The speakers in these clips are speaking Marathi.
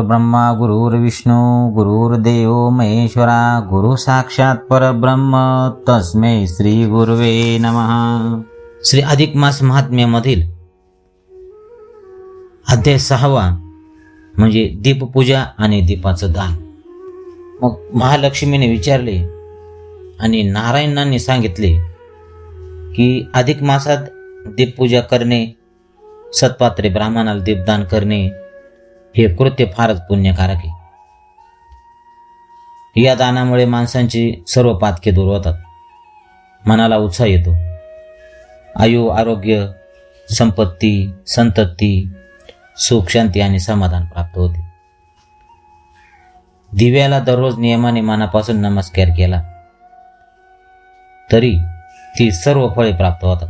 गुरुर्ब्रह्मा गुरुर्विष्णू गुरुर्देव महेश्वरा गुरु साक्षात परब्रह्म. तस्मै श्री गुरुवे नमः. श्री अधिक मास महात्म्यामधील अध्याय सहावा म्हणजे दीपपूजा आणि दीपाचं दान. मग महालक्ष्मीने विचारले आणि नारायणांनी सांगितले की अधिक मासात दीपपूजा करणे सत्पात्रे ब्राह्मणाला दीपदान करणे हे कृत्य फारच पुण्यकारक आहे. या दानामुळे माणसांची सर्व पातके दूर होतात. मनाला उत्साह येतो. आयु आरोग्य संपत्ती संतती सुख शांती आणि समाधान प्राप्त होते. दिव्याला दररोज नियमाने मनापासून नमस्कार केला तरी ती सर्व फळे प्राप्त होतात.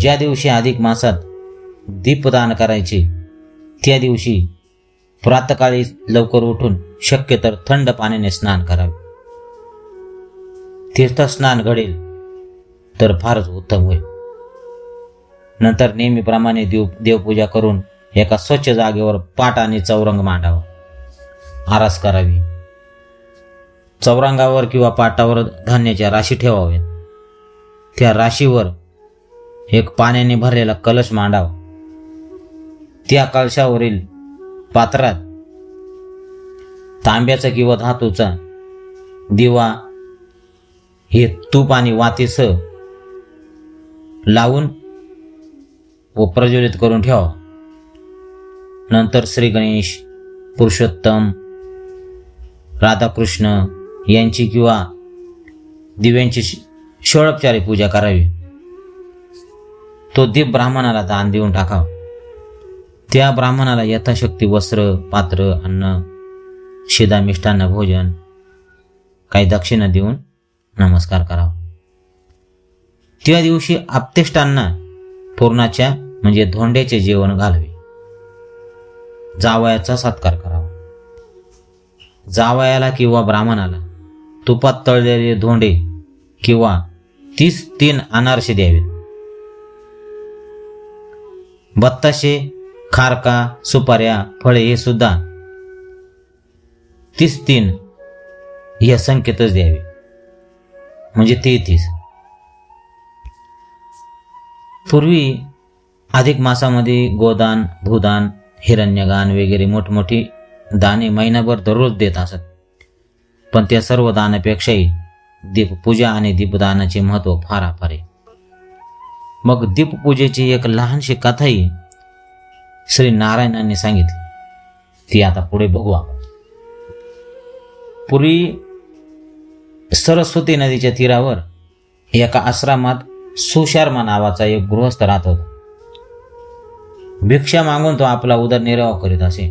ज्या दिवशी अधिक मासात दीपदान करायचे त्या दिवशी प्रातकाळी लवकर उठून शक्य तर थंड पाण्याने स्नान करावे. तीर्थस्नान घडेल तर फारच उत्तम होईल. नंतर नेहमीप्रमाणे देव देवपूजा करून एका स्वच्छ जागेवर पाट आणि चौरंग मांडावा. आरास करावी. चौरंगावर किंवा पाटावर धान्याच्या राशी ठेवाव्यात. त्या राशीवर एक पाण्याने भरलेला कलश मांडावा. त्या कलशावरील पात्रात तांब्याचा किंवा धातूचा दिवा हे तूप आणि वातीसह लावून व प्रज्वलित करून ठेवा. नंतर श्री गणेश पुरुषोत्तम राधाकृष्ण यांची किंवा दिव्यांची षोडोपचारी पूजा करावी. तो दीप ब्राह्मणाला दान देऊन टाकावा. त्या ब्राह्मणाला यथाशक्ती वस्त्र पात्र अन्न शिदा मिष्टान्न भोजन काही दक्षिणा देऊन नमस्कार करावा. त्या दिवशी आपतेष्टांना पूर्णाच्या म्हणजे धोंड्याचे जेवण घालावे. जावयाचा सत्कार करावा. जावयाला किंवा ब्राह्मणाला तुपात तळलेले धोंडे किंवा तीस तीन अनारसे द्यावेत. बत्ताशे खारका सुपाऱ्या फळे हे सुद्धा तीस तीन या संख्येतच द्यावे. म्हणजे तेहतीस. पूर्वी अधिक मासामध्ये गोदान भूदान हिरण्यगान वगैरे मोठमोठी दाने महिनाभर दररोज देत असत. पण त्या सर्व दानापेक्षाही दीपपूजा आणि दीपदानाचे महत्त्व फार अफार आहे. मग दीपपूजेची एक लहानशी कथाही श्री नारायणांनी सांगितली ती आता पुढे बघू आपण. पूर्वी सरस्वती नदीच्या तीरावर एका आश्रमात सुशर्मा नावाचा एक गृहस्थ राहत होता. भिक्षा मागून तो आपला उदरनिर्वाह करीत असे.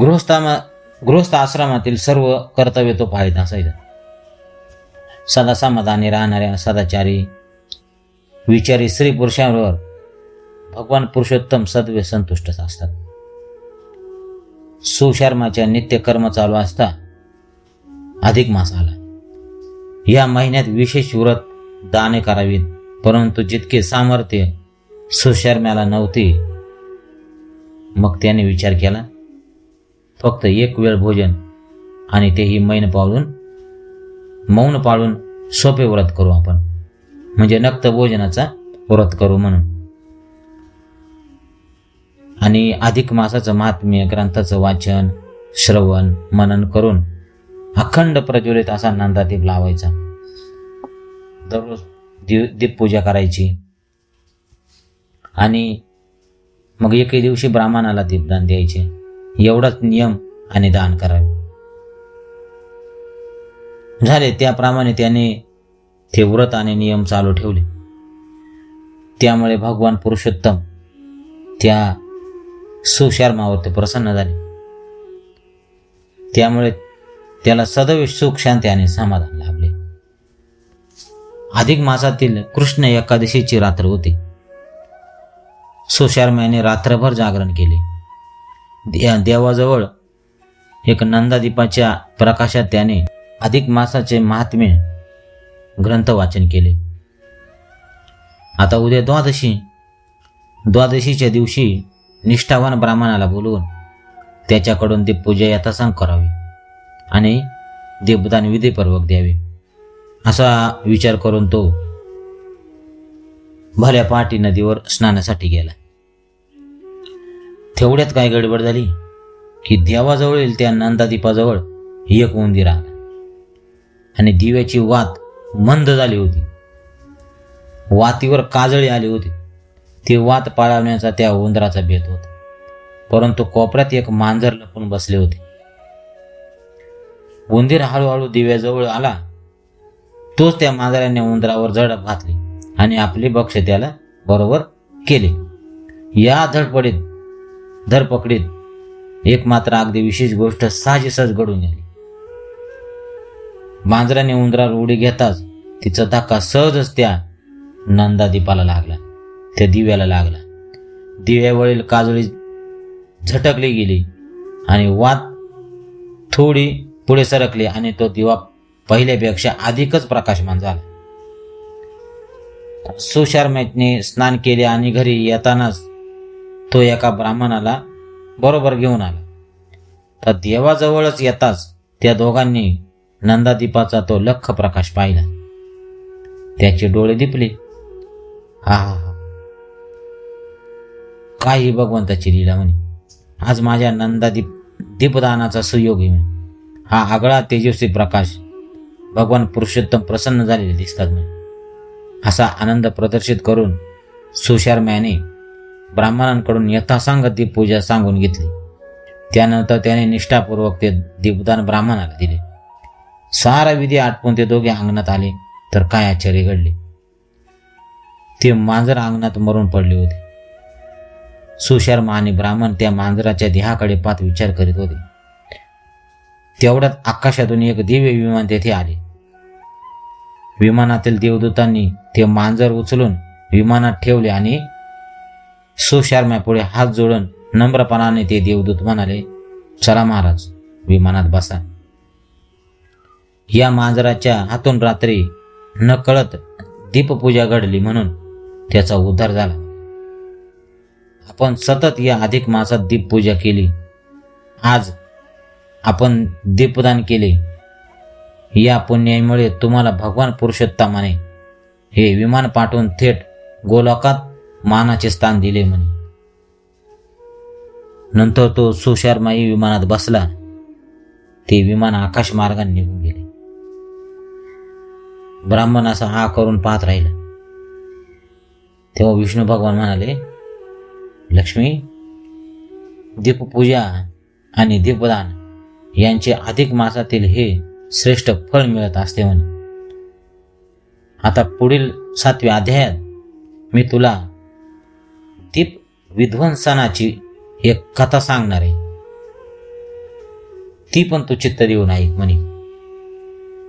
गृहस्थामा गृहस्थ आश्रमातील सर्व कर्तव्य तो पाहित असायचा. सदा समाधानी राहणाऱ्या सदाचारी विचारी स्त्री पुरुषांवर भगवान पुरुषोत्तम सद्वे संतुष्टच असतात. सुशर्माच्या नित्य कर्म चालू असता अधिक मास आला. या महिन्यात विशेष व्रत दाने करावीत परंतु जितके सामर्थ्य सुशर्म्याला नव्हते मग त्याने विचार केला फक्त एक वेळ भोजन आणि तेही मैन पाळून मौन पाळून सोपे व्रत करू आपण. म्हणजे नक्त भोजनाचा व्रत करू म्हणून. आणि अधिक मासाचं महात्म्य ग्रंथाचं वाचन श्रवण मनन करून अखंड प्रज्वलित असा नंदादीप लावायचा. दररोज दीप दीपपूजा करायची. आणि मग एके दिवशी ब्राह्मणाला दीपदान द्यायचे. एवढाच नियम आणि दान करावे. झाले त्याप्रमाणे त्याने ते व्रत आणि नियम चालू ठेवले. त्यामुळे भगवान पुरुषोत्तम त्या सुशर्मावरती प्रसन्न झाले. त्यामुळे त्याला सदैव सुख शांती आणि समाधान लाभले. अधिक मासातील कृष्ण एकादशीची रात्र होती. सुशर्माने रात्रभर जागरण केले. दे- देवाजवळ एक नंदादीपाच्या प्रकाशात त्याने अधिक मासाचे महात्म्य ग्रंथ वाचन केले. आता उद्या द्वादशी. द्वादशीच्या दिवशी निष्ठावान ब्राह्मणाला बोलवून त्याच्याकडून दीपपूजा यथासांग करावी आणि दीपदान विधीपूर्वक द्यावे. असा विचार करून तो भल्या पहाटी नदीवर स्नानासाठी गेला. तेवढ्यात काय गडबड झाली की देवाजवळील त्या नंदादीपाजवळ एक उंदीर आला आणि दिव्याची वात मंद झाली होती. वातीवर काजळी आली होती. ती वात पाळवण्याचा त्या उंदराचा भेद होता. परंतु कोपऱ्यात एक मांजर लपून बसले होते. उंदीर हळूहळू दिव्याजवळ आला. तोच त्या मांजराने उंदरावर झडप घातली आणि आपले बक्ष त्याला बरोबर केले. या धडपडीत धरपकडीत एक मात्र अगदी विशेष गोष्ट साहजिकच घडून गेली मांजराने उंदरावर उडी घेताच तिचा धक्का सहजच त्या नंदादीपाला लागला. त्या दिव्याला लागला. दिव्यावरील काजळी झटकली गेली आणि वात थोडी पुढे सरकली आणि तो दिवा पहिल्यापेक्षा अधिकच प्रकाशमान झाला. सुशर्मेटने स्नान केले आणि घरी येतानाच तो एका ब्राह्मणाला बरोबर घेऊन आला. तर देवाजवळच येताच त्या दोघांनी नंदादीपाचा तो लख प्रकाश पाहिला. त्याचे डोळे दिपले. हा हा हा. काही भगवंताची लीला म्हणे. आज माझ्या नंदादीप दीपदानाचा सुयोग आहे म्हणे. हा आगळा तेजस्वी प्रकाश भगवान पुरुषोत्तम प्रसन्न झालेले दिसतात म्हणे. असा आनंद प्रदर्शित करून सुशर्म्याने ब्राह्मणांकडून यथासांग दीपपूजा सांगून घेतली. त्यानंतर त्याने निष्ठापूर्वक ते दीपदान ब्राह्मणाला दिले. सारा विधी आटपून ते दोघे अंगणात आले तर काय आश्चर्य घडले? ते मांजर अंगणात मरून पडले होते. सुशर्मा आणि ब्राह्मण त्या मांजराच्या देहाकडे पात विचार करीत होते. तेवढ्यात आकाशातून एक दिव्य विमान तेथे आले. विमानातील देवदूतांनी ते मांजर उचलून विमानात ठेवले आणि सुशर्म्यापुढे हात जोडून नम्रपणाने ते देवदूत म्हणाले चला महाराज विमानात बसा. या मांजराच्या हातून रात्री नकळत दीपपूजा घडली म्हणून त्याचा उद्धार झाला. आपण सतत या अधिक मासात दीपपूजा केली. आज आपण दीपदान केले. या पुण्यामुळे तुम्हाला भगवान पुरुषोत्तमाने हे विमान पाठवून थेट गोलोकात मानाचे स्थान दिले म्हणे. नंतर तो सुशर्माई विमानात बसला. ते विमान आकाश मार्गाने निघून गेले. ब्राह्मण असा हा करून पाहत राहिला. तेव्हा विष्णू भगवान म्हणाले लक्ष्मी दीपपूजा आणि दीपदान यांचे अधिक मासातील हे श्रेष्ठ फळ मिळत असते म्हणे. आता पुढील सातव्या अध्यायात मी तुला दीप विध्वंसनाची एक कथा सांगणार आहे. ती पण तू चित्त देऊन ऐक म्हणे.